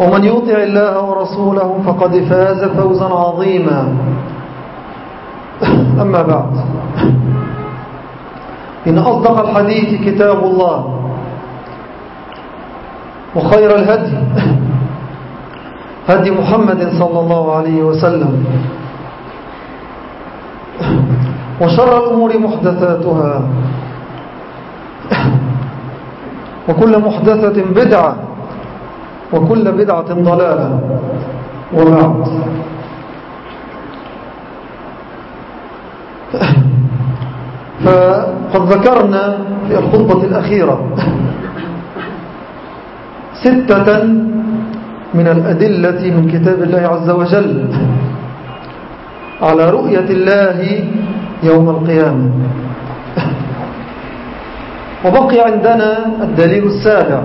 ومن يطع الله ورسوله فقد فاز فوزا عظيما. أما بعد. إن أصدق الحديث كتاب الله. وخير الهدي هدي محمد صلى الله عليه وسلم. وشر الأمور محدثاتها. وكل محدثة بدعة. وكل بدعة ضلالة وبعد فقد ذكرنا في الخطبة الأخيرة ستة من الأدلة من كتاب الله عز وجل على رؤية الله يوم القيامة. وبقي عندنا الدليل السابع.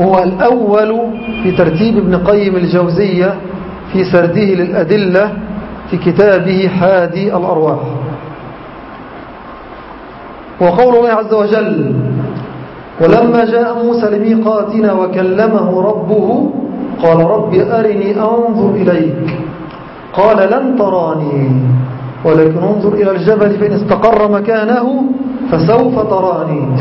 هو الأول في ترتيب ابن قيم الجوزية في سرده للأدلة في كتابه حادي الأرواح. وقول الله عز وجل ولما جاء موسى لميقاتنا وكلمه ربه قال رب أرني أنظر إليك قال لن تراني ولكن انظر إلى الجبل فإن استقر مكانه فسوف تراني.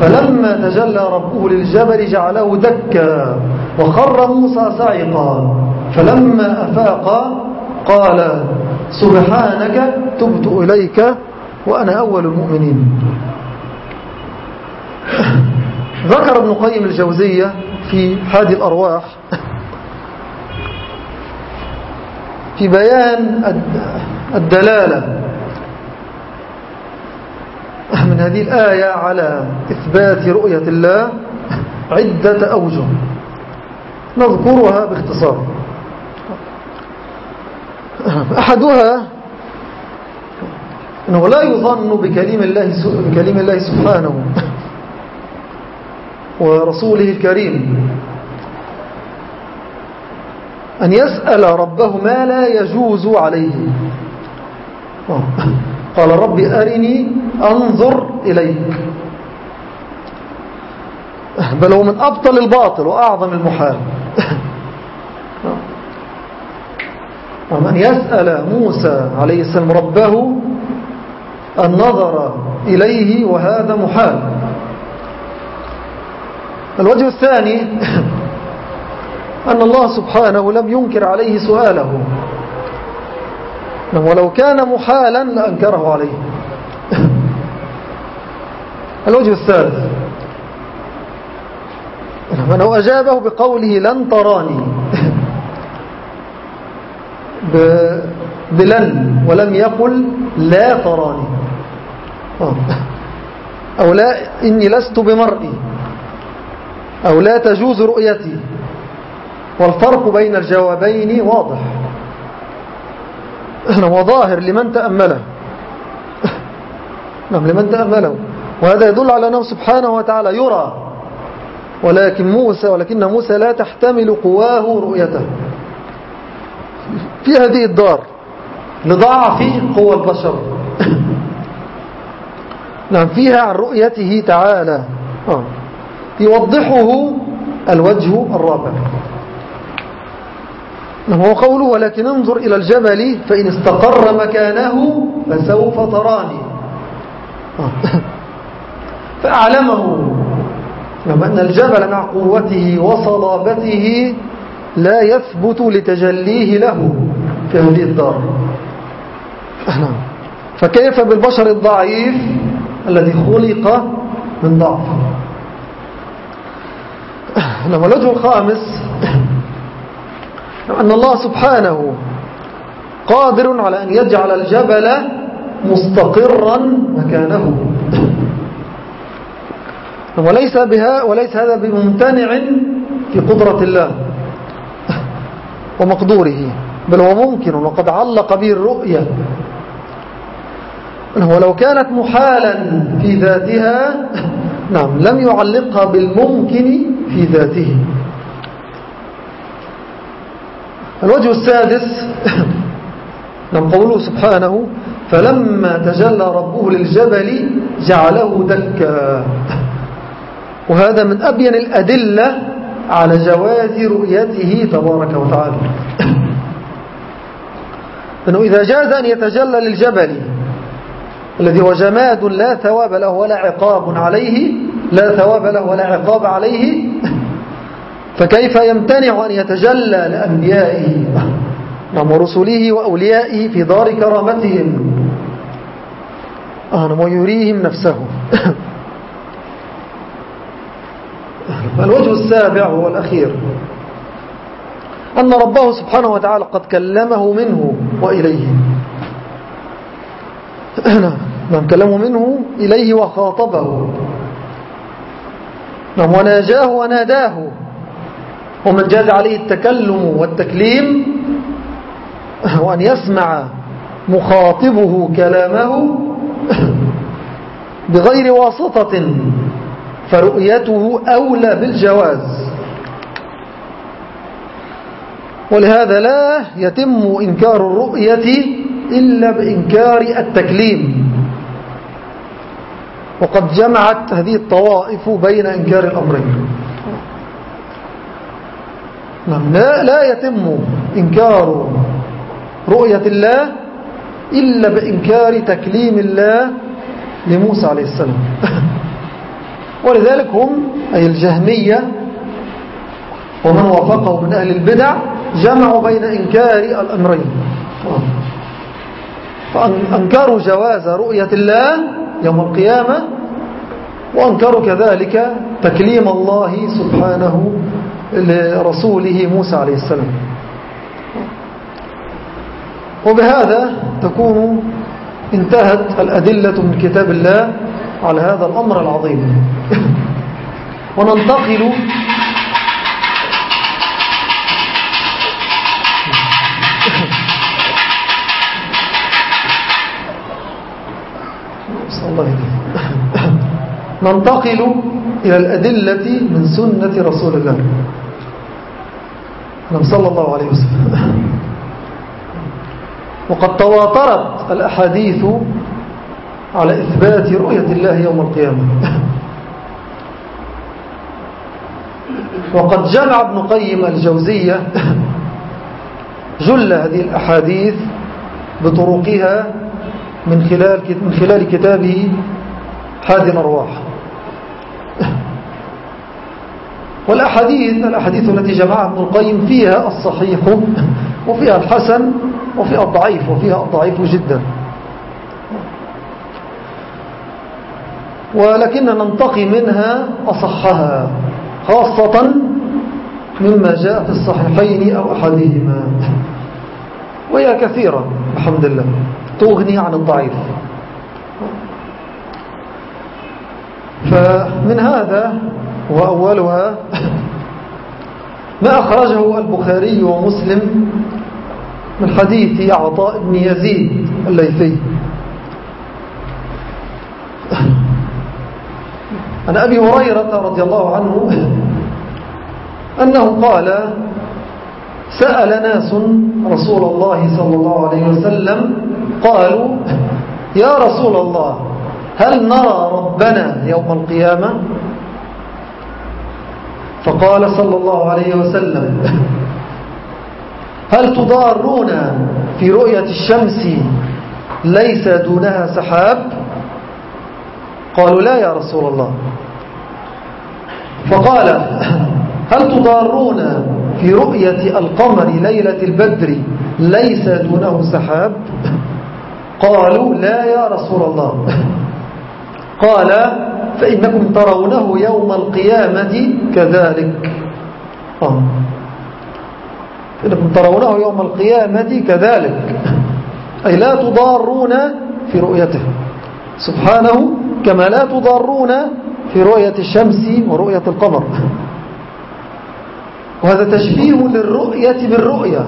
فلما تجلى ربه للجبل جعله دكا وخر موسى صعقا فلما أفاق قال سبحانك تبت إليك وأنا أول المؤمنين. ذكر ابن قيم الجوزية في حادي الأرواح في بيان الدلالة. من هذه الآية على إثبات رؤية الله عدة أوجه نذكرها باختصار. أحدها أنه لا يظن بكليم الله, بكليم الله سبحانه ورسوله الكريم أن يسأل ربه ما لا يجوز عليه. قال رب أرني أنظر إليك. بل هو من أبطل الباطل وأعظم المحال ومن يسأل موسى عليه السلام ربه النظر إليه وهذا محال الوجه الثاني أن الله سبحانه لم ينكر عليه سؤاله. ولو كان محالا لأنكره عليه. الوجه الثالث. أنه أجابه بقوله لن تراني. بلن ولم يقل لا تراني. أو لا إني لست بمرئي. أو لا تجوز رؤيتي. والفرق بين الجوابين واضح. وظاهر لمن تأمله. نعم لمن تأمله. وهذا يدل على أنه سبحانه وتعالى يرى. ولكن موسى ولكن موسى لا تحتمل قواه رؤيته. في هذه الدار لضعف قوى البشر. نعم فيها عن رؤيته تعالى. آه. يوضحه الوجه الرابع. هو قوله ولكن انظر إلى الجبل فإن استقر مكانه فسوف تراني. فأعلمه نعم أن الجبل مع قوته وصلابته لا يثبت لتجليه له في هذه الدار فكيف بالبشر الضعيف الذي خلق من ضعف لما الوجه الخامس أن الله سبحانه قادر على أن يجعل الجبل مستقرا مكانه. وليس, بها وليس هذا بممتنع في قدرة الله ومقدوره بل هو ممكن وقد علق به الرؤية. ولو كانت محالا في ذاتها نعم لم يعلقها بالممكن في ذاته. الوجه السادس قوله سبحانه فلما تجلى ربه للجبل جعله دكا. وهذا من أبين الأدلة على جواز رؤيته تبارك وتعالى. أنه إذا جاز أن يتجلى للجبل الذي هو جماد لا ثواب له ولا عقاب عليه لا ثواب له ولا عقاب عليه فكيف يمتنع أن يتجلى لأنبيائه نعم ورسله وأوليائه في دار كرامتهم؟ ويريهم نفسه. الوجه السابع هو الأخير أن ربه سبحانه وتعالى قد كلمه منه وإليه. نعم كلمه منه إليه وخاطبه. نعم وناجاه وناداه. ومن جاز عليه التكلم والتكليم وأن يسمع مخاطبه كلامه بغير واسطة فرؤيته أولى بالجواز. ولهذا لا يتم إنكار الرؤية إلا بإنكار التكليم. وقد جمعت هذه الطوائف بين إنكار الأمرين. لا, لا يتم إنكار رؤية الله إلا بإنكار تكليم الله لموسى عليه السلام. ولذلك هم أي الجهمية ومن وافقه من أهل البدع جمعوا بين إنكار الأمرين. فأنكروا جواز رؤية الله يوم القيامة وأنكروا كذلك تكليم الله سبحانه لرسوله موسى عليه السلام. وبهذا تكون انتهت الأدلة من كتاب الله على هذا الأمر العظيم. وننتقل ننتقل إلى الأدلة من سنة رسول الله. صلى الله عليه وسلم. وقد تواترت الأحاديث على إثبات رؤية الله يوم القيامة. وقد جمع ابن قيم الجوزية جل هذه الأحاديث بطرقها من خلال من خلال كتابه هذه الأرواح والأحاديث الأحاديث التي جمعها ابن القيم فيها الصحيح وفيها الحسن وفيها الضعيف وفيها الضعيف جدا. ولكن ننتقي منها أصحها خاصة مما جاء في الصحيحين أو أحدهما وهي كثيرة الحمد لله. تغني عن الضعيف. فمن هذا وأولها ما أخرجه البخاري ومسلم من حديث عطاء بن يزيد الليثي. عن أبي هريرة رضي الله عنه أنه قال سأل ناس رسول الله صلى الله عليه وسلم قالوا يا رسول الله هل نرى ربنا يوم القيامة؟ فقال صلى الله عليه وسلم هل تضارون في رؤية الشمس ليس دونها سحاب؟ قالوا لا يا رسول الله. فقال هل تضارون في رؤية القمر ليلة البدر ليس دونه سحاب؟ قالوا لا يا رسول الله. قال فإنكم ترونه يوم القيامة كذلك. آه. فإنكم ترونه يوم القيامة كذلك. أي لا تضارون في رؤيته. سبحانه كما لا تضارون في رؤية الشمس ورؤية القمر. وهذا تشبيه للرؤية بالرؤية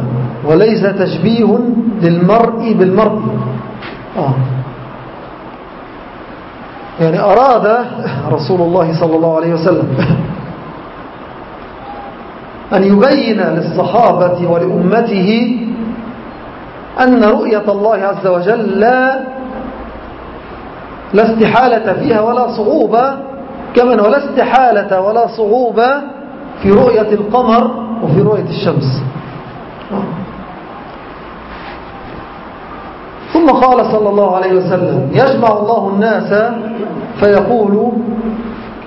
وليس تشبيه للمرء بالمرء. آه. يعني أراد رسول الله صلى الله عليه وسلم أن يبين للصحابة ولأمته أن رؤية الله عز وجل لا لا استحالة فيها ولا صعوبة كمن ولا استحالة ولا صعوبة في رؤية القمر وفي رؤية الشمس. ثم قال صلى الله عليه وسلم يجمع الله الناس فيقول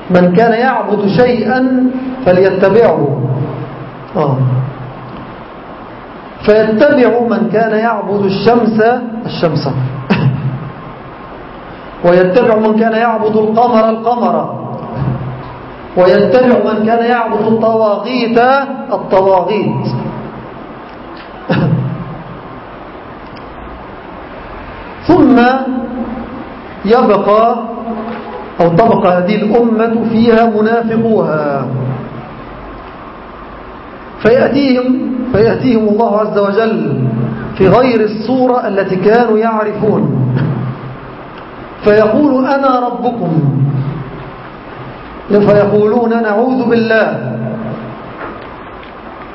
من كان يعبد شيئا فليتبعه. آه. فيتبع من كان يعبد الشمس الشمس. ويتبع من كان يعبد القمر القمر. ويتبع من كان يعبد الطواغيت الطواغيت. ثم يبقى أو تبقى هذه الأمة فيها منافقوها. فيأتيهم, فيأتيهم الله عز وجل في غير الصورة التي كانوا يعرفون. فيقول أنا ربكم. فيقولون نعوذ بالله.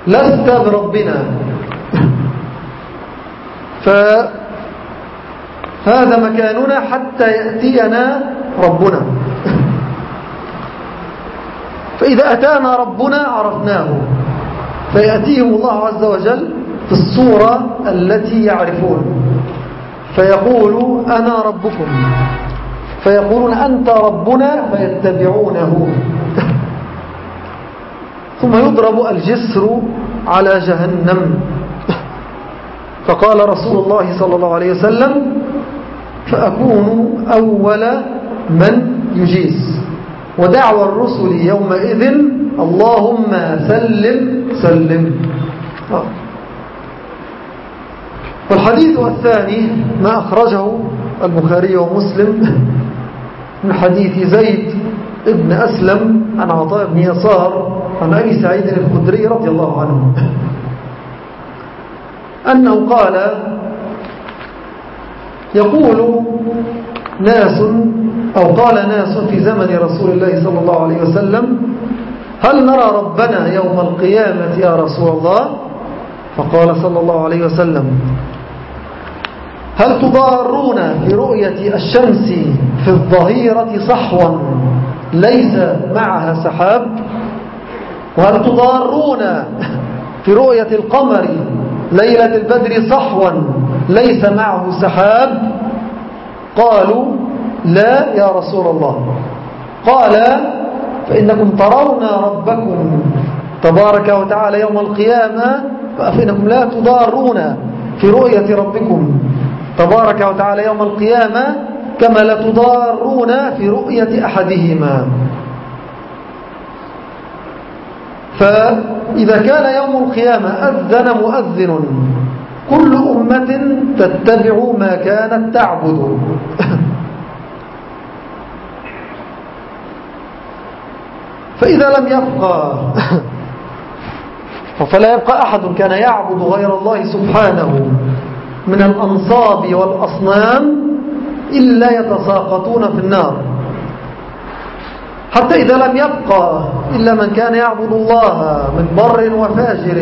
لست بربنا. فهذا مكاننا حتى يأتينا ربنا. فإذا أتانا ربنا عرفناه. فيأتيهم الله عز وجل في الصورة التي يعرفون. فيقول أنا ربكم. فيقولون أنت ربنا فيتبعونه. ثم يضرب الجسر على جهنم. فقال رسول الله صلى الله عليه وسلم فأكون أول من يجيس ودعوى الرسل يومئذ اللهم سلم سلم. والحديث الثاني ما أخرجه البخاري ومسلم من حديث زيد ابن أسلم عن عطاء بن يسار عن أبي سعيد الخدري رضي الله عنه. أنه قال يقول ناس أو قال ناس في زمن رسول الله صلى الله عليه وسلم هل نرى ربنا يوم القيامة يا رسول الله؟ فقال صلى الله عليه وسلم هل تضارون في رؤية الشمس في الظهيرة صحوا ليس معها سحاب؟ وهل تضارون في رؤية القمر ليلة البدر صحوا ليس معه سحاب. قالوا لا يا رسول الله. قال فإنكم ترون ربكم تبارك وتعالى يوم القيامة فإنكم لا تضارون في رؤية ربكم تبارك وتعالى يوم القيامة كما لا تضارون في رؤية أحدهما. فإذا كان يوم القيامة أذن مؤذن. كل أمة تتبع ما كانت تعبد. فإذا لم يبقى فلا يبقى أحد كان يعبد غير الله سبحانه من الأنصاب والأصنام إلا يتساقطون في النار. حتى إذا لم يبقى إلا من كان يعبد الله من بر وفاجر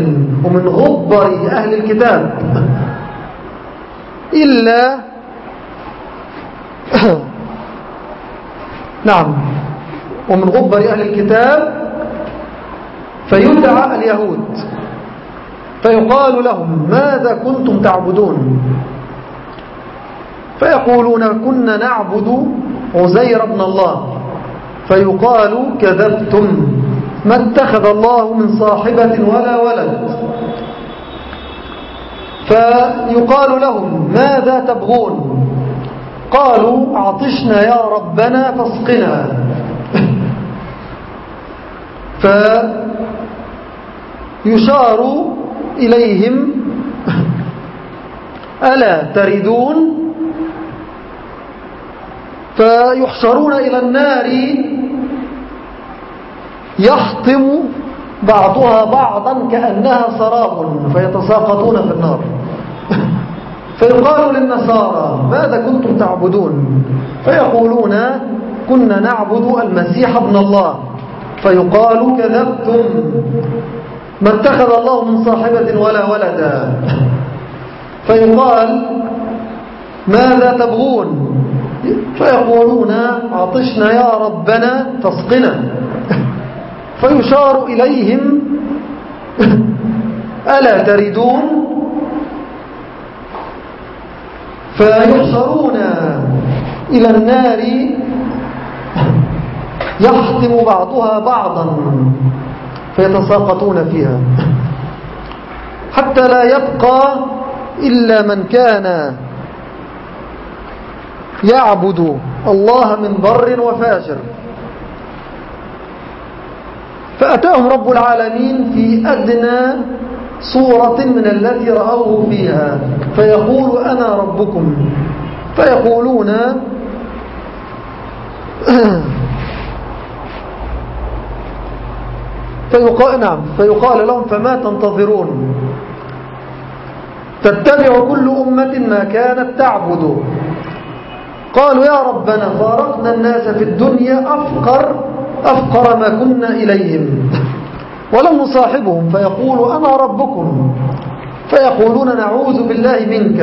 ومن غبر أهل الكتاب. إلا نعم. ومن غبر أهل الكتاب فيدعى اليهود. فيقال لهم ماذا كنتم تعبدون؟ فيقولون كنا نعبد عزير بن الله. فيقال كذبتم. ما اتخذ الله من صاحبة ولا ولد. فيقال لهم ماذا تبغون؟ قالوا عطشنا يا ربنا فاسقنا. فيشار إليهم ألا تردون؟ فيحشرون إلى النار يحطم بعضها بعضا كأنها سراب فيتساقطون في النار. فيقال للنصارى ماذا كنتم تعبدون؟ فيقولون كنا نعبد المسيح ابن الله. فيقال كذبتم. ما اتخذ الله من صاحبة ولا ولدا. فيقال ماذا تبغون؟ فيقولون عطشنا يا ربنا فاسقنا فيشار إليهم. ألا تردون؟ فيحشرون إلى النار. يحطم بعضها بعضا. فيتساقطون فيها. حتى لا يبقى إلا من كان يعبد الله من بر وفاجر. فأتاهم رب العالمين في أدنى صورة من التي رأوه فيها. فيقول أنا ربكم. فيقولون فيقال نعم فيقال لهم فما تنتظرون؟ تتبع كل أمة ما كانت تعبد. قالوا يا ربنا فارقنا الناس في الدنيا أفقر أفقر ما كنا إليهم. ولم نصاحبهم فيقول أنا ربكم. فيقولون نعوذ بالله منك.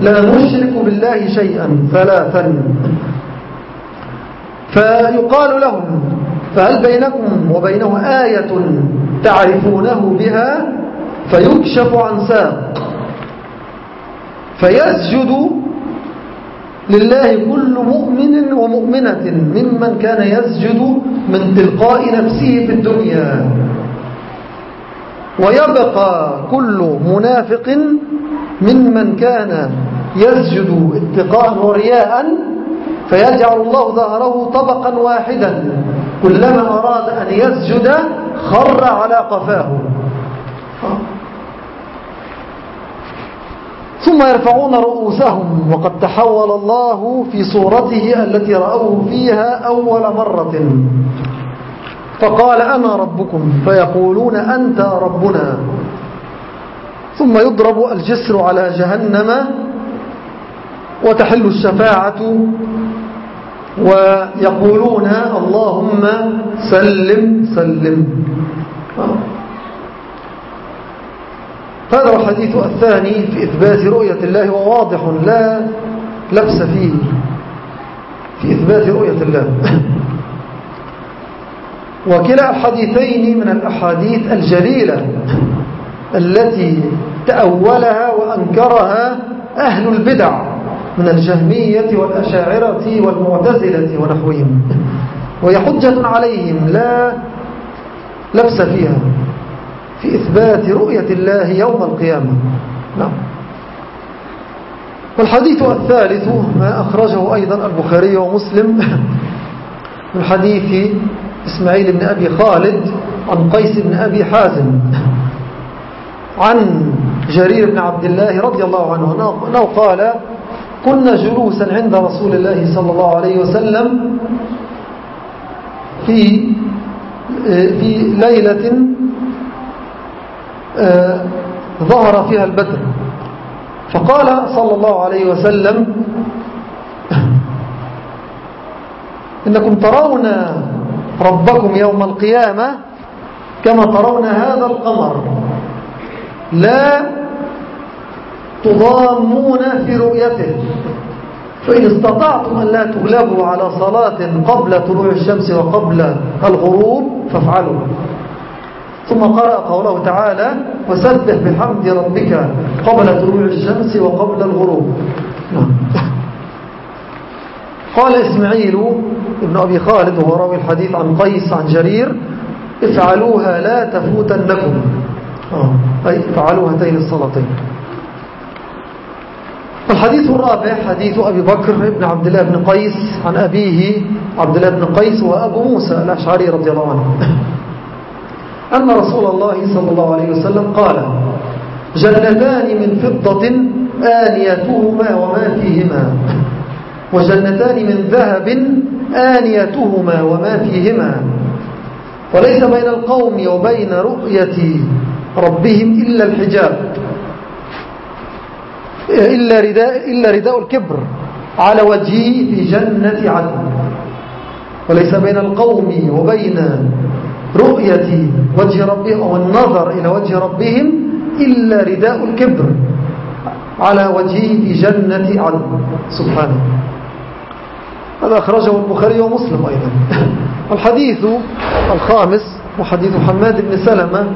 لا نشرك بالله شيئا ثلاثا. فيقال لهم فهل بينكم وبينه آية تعرفونه بها؟ فيكشف عن ساق. فيسجد لله كل مؤمن ومؤمنة ممن كان يسجد من تلقاء نفسه في الدنيا. ويبقى كل منافق ممن كان يسجد اتقاء ورياء فيجعل الله ظهره طبقا واحدا. كلما أراد أن يسجد خر على قفاه. ثم يرفعون رؤوسهم. وقد تحول الله في صورته التي رأوه فيها أول مرة. فقال أنا ربكم؟ فيقولون أنت ربنا. ثم يضرب الجسر على جهنم وتحل الشفاعة. ويقولون اللهم سلم سلم. هذا الحديث الثاني في إثبات رؤية الله وواضح لا لبس فيه. في إثبات رؤية الله. وكلا الحديثين من الأحاديث الجليلة التي تأولها وأنكرها أهل البدع من الجهمية والأشاعرة والمعتزلة ونحوهم. وهي حجة عليهم لا لبس فيها. في إثبات رؤية الله يوم القيامة. نعم. والحديث الثالث ما أخرجه أيضا البخاري ومسلم من حديث إسماعيل بن أبي خالد عن قيس بن أبي حازم عن جرير بن عبد الله رضي الله عنه أنه قال كنا جلوسا عند رسول الله صلى الله عليه وسلم في في ليلة ظهر فيها البدر. فقال صلى الله عليه وسلم إنكم ترون ربكم يوم القيامة كما ترون هذا القمر. لا تضامون في رؤيته. فإن استطعتم أن لا تغلبوا على صلاة قبل طلوع الشمس وقبل الغروب فافعلوا. ثم قرأ قوله تعالى وسبح بحمد ربك قبل طلوع الشمس وقبل الغروب نعم. قال إسماعيل ابن أبي خالد وهو راوي الحديث عن قيس عن جرير افعلوها لا تفوتنكم آه. أي افعلوا هاتين الصلاتين الحديث الرابع حديث أبي بكر بن عبد الله بن قيس عن أبيه عبد الله بن قيس وأبو موسى الأشعري رضي الله عنه أن رسول الله صلى الله عليه وسلم قال جنتان من فضة آنيتهما وما فيهما. وجنتان من ذهب آنيتهما وما فيهما. وليس بين القوم وبين رؤية ربهم إلا الحجاب. إلا رداء, إلا رداء الكبر على وجهه في جنة عدن. وليس بين القوم وبين رؤية وجه ربهم أو النظر إلى وجه ربهم إلا رداء الكبر على وجهه في جنة عدن. سبحانه هذا أخرجه البخاري ومسلم أيضا. الحديث الخامس وحديث حماد بن سلمة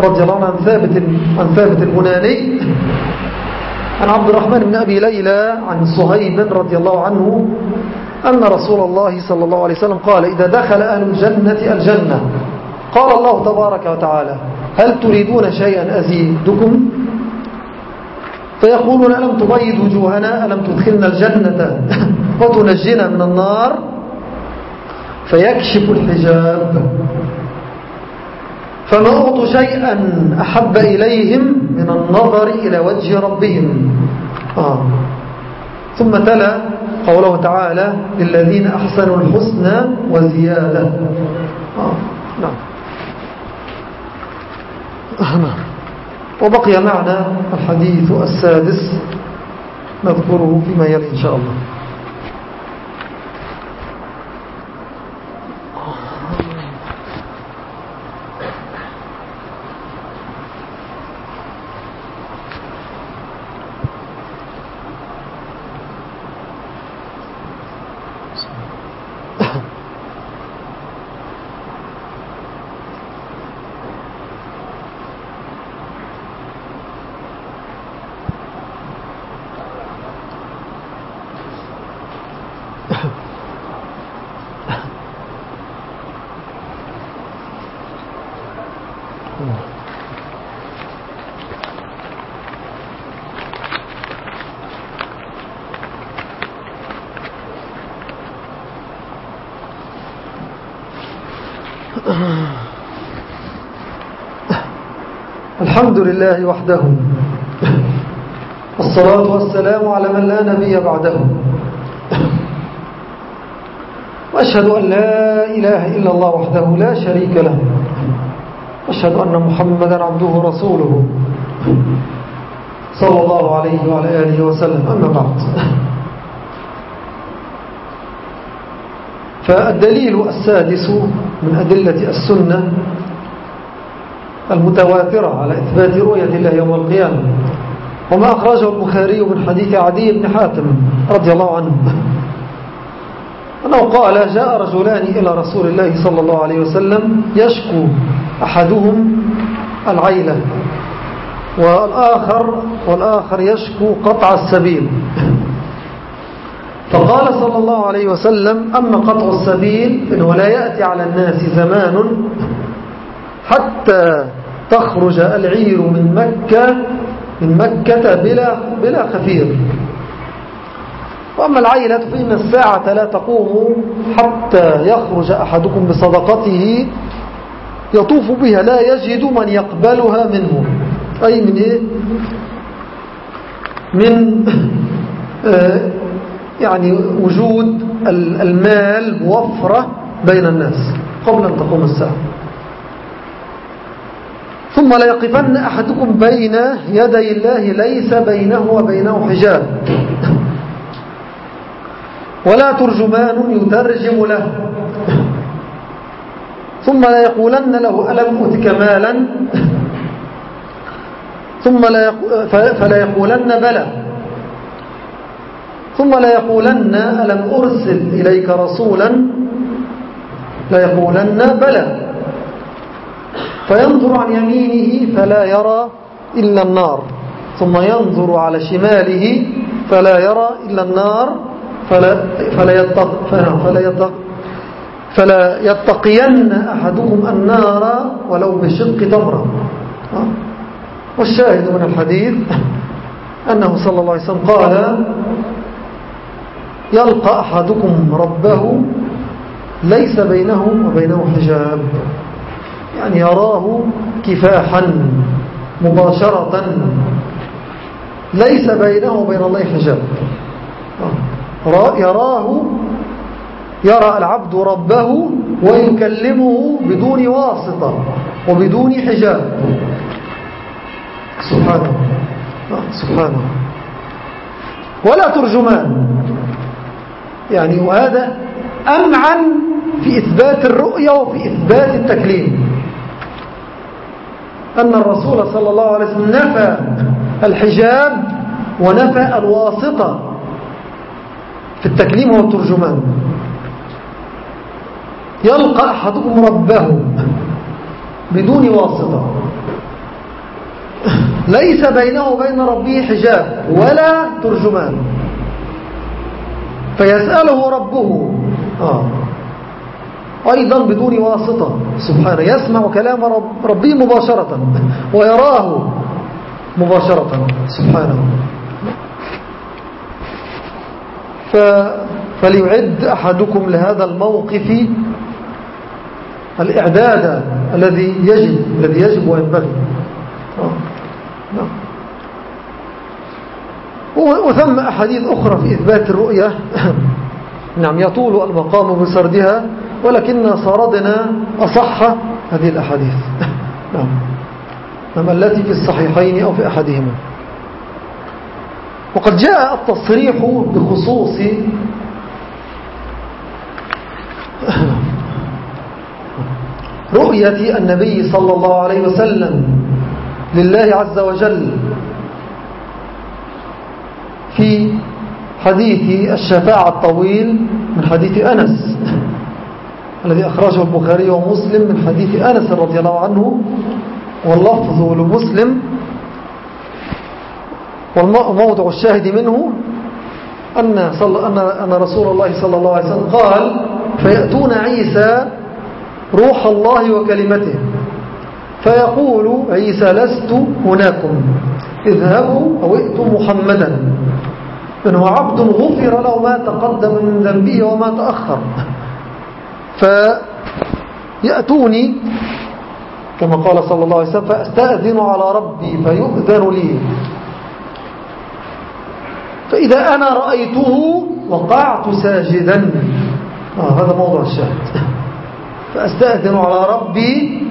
رضي الله عن ثابت, عن ثابت البناني. عن عبد الرحمن بن أبي ليلى عن صهيب رضي الله عنه أن رسول الله صلى الله عليه وسلم قال إذا دخل أهل الجنة الجنة. قال الله تبارك وتعالى هل تريدون شيئا أزيدكم؟ فيقولون ألم تبيض وجوهنا؟ ألم تدخلنا الجنة؟ وتنجينا من النار؟ فيكشف الحجاب. فما أعطوا شيئا أحب إليهم من النظر إلى وجه ربهم. آه. ثم تلا قوله تعالى للذين أحسنوا الحسنى وزيادة. آه. نعم. نعم وبقي معنا الحديث السادس نذكره فيما يلي إن شاء الله. الحمد لله وحده. الصلاة والسلام على من لا نبي بعده. وأشهد أن لا إله إلا الله وحده لا شريك له. أشهد أن محمدا عبده ورسوله. صلى الله عليه وعلى آله وسلم. أما بعد. فالدليل السادس من أدلة السنة المتواترة على إثبات رؤية الله يوم القيامة. وما أخرجه البخاري من حديث عدي بن حاتم رضي الله عنه. أنه قال جاء رجلان إلى رسول الله صلى الله عليه وسلم يشكو أحدهم العيلة والآخر, والآخر يشكو قطع السبيل. فقال صلى الله عليه وسلم أما قطع السبيل فإنه لا يأتي على الناس زمان حتى تخرج العير من مكة من مكة بلا, بلا خفير. وأما العيلة فإن الساعة لا تقوم حتى يخرج أحدكم بصدقته يطوف بها لا يجد من يقبلها منه. أي من إيه؟ من آه يعني وجود المال موفرة بين الناس قبل أن تقوم الساعة. ثم لا يقفن أحدكم بين يدي الله ليس بينه وبينه حجاب. ولا ترجمان يترجم له. ثم لا يقولن له ألم أتك مالا؟ ثم لا فلا يقولن بلى. ثم لا يقولن ألم أرسل إليك رسولا؟ لا يقولن بلى. فينظر عن يمينه فلا يرى إلا النار. ثم ينظر على شماله فلا يرى إلا النار. فلا, فلا, يتق فلا, يتق فلا يتقين أحدكم النار ولو بشق تمرة. والشاهد من الحديث أنه صلى الله عليه وسلم قال يلقى أحدكم ربه ليس بينه وبينه حجاب. يعني يراه كفاحا مباشرة. ليس بينه وبين الله حجاب. يراه يرى العبد ربه ويكلمه بدون واسطة وبدون حجاب. سبحانه سبحانه ولا ترجمان. يعني وهذا أمعن في إثبات الرؤية وفي إثبات التكليم. أن الرسول صلى الله عليه وسلم نفى الحجاب ونفى الواسطة في التكليم والترجمان. يلقى أحدكم ربه بدون واسطة. ليس بينه وبين ربه حجاب ولا ترجمان. فيسأله ربه. آه. أيضا بدون واسطة. سبحانه يسمع كلام رب ربه مباشرة. ويراه مباشرة. سبحانه فليعد أحدكم لهذا الموقف الإعداد الذي يجب الذي يجب وينبغي آه. نعم. وثم أحاديث أخرى في إثبات الرؤية. نعم يطول المقام بسردها ولكن سردنا أصح هذه الأحاديث. نعم. نعم التي في الصحيحين أو في أحدهما. وقد جاء التصريح بخصوص رؤية النبي صلى الله عليه وسلم لله عز وجل في حديث الشفاعة الطويل من حديث أنس الذي أخرجه البخاري ومسلم من حديث أنس رضي الله عنه واللفظ لمسلم والموضع الشاهد منه أن, صل... أن... أن رسول الله صلى الله عليه وسلم قال فيأتون عيسى روح الله وكلمته فيقول عيسى لست هناكم اذهبوا أو ائتوا محمدا. من هو عبد غفر له ما تقدم من ذنبه وما تأخر. فيأتوني كما قال صلى الله عليه وسلم فأستأذن على ربي فيؤذن لي. فإذا أنا رأيته وقعت ساجدا. آه هذا موضوع الشاهد. فأستأذن على ربي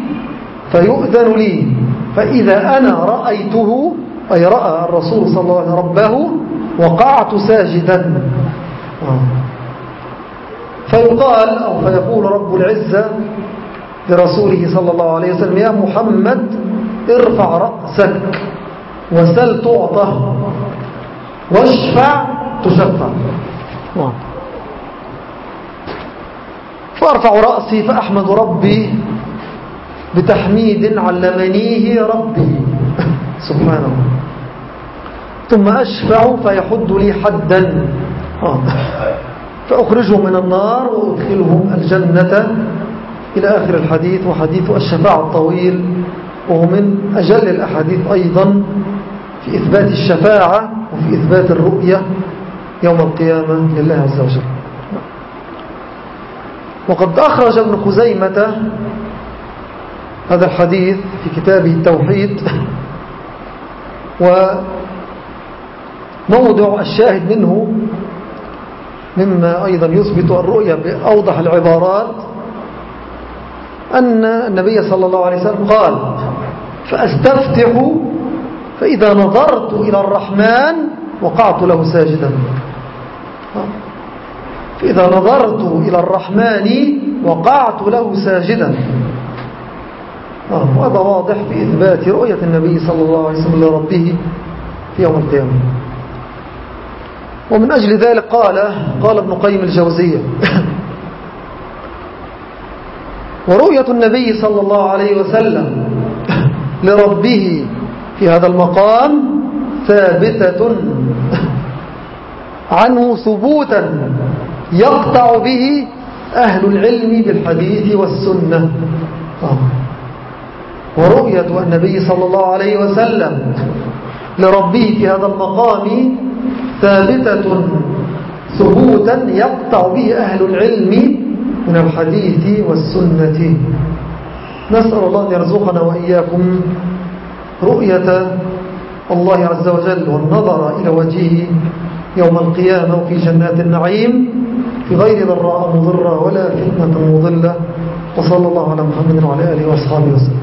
فيؤذن لي. فإذا أنا رأيته أي رأى الرسول صلى الله عليه وسلم ربه وقعت ساجدا. فيقال أو فيقول رب العزة لرسوله صلى الله عليه وسلم يا محمد ارفع رأسك وسل تعطى واشفع تشفع. فأرفع رأسي فأحمد ربي بتحميد علمنيه ربي سبحانه ثم أشفع فيحد لي حدا. آه. فأخرجهم من النار وأدخلهم الجنة. إلى آخر الحديث وحديث الشفاعة الطويل وهو من أجل الأحاديث أيضا في إثبات الشفاعة وفي إثبات الرؤية يوم القيامة لله عز وجل. وقد أخرج ابن خزيمة هذا الحديث في كتابه التوحيد. وموضع الشاهد منه مما أيضا يثبت الرؤية بأوضح العبارات أن النبي صلى الله عليه وسلم قال فأستفتح فإذا نظرت إلى الرحمن وقعت له ساجدا. فإذا نظرت إلى الرحمن وقعت له ساجدا. وهذا واضح في إثبات رؤية النبي صلى الله عليه وسلم لربه في يوم القيامة. ومن أجل ذلك قال قال ابن قيم الجوزية. ورؤية النبي صلى الله عليه وسلم لربه في هذا المقام ثابتة. عنه ثبوتا يقطع به أهل العلم بالحديث والسنة. ورؤية النبي صلى الله عليه وسلم لربه في هذا المقام ثابتة ثبوتا يقطع به أهل العلم من الحديث والسنة. نسأل الله أن يرزقنا وإياكم رؤية الله عز وجل والنظر إلى وجهه يوم القيامة وفي جنات النعيم. في غير ضراء مضرة ولا فتنة مضلة. وصلى الله على محمد وعلى آله وأصحابه وسلم.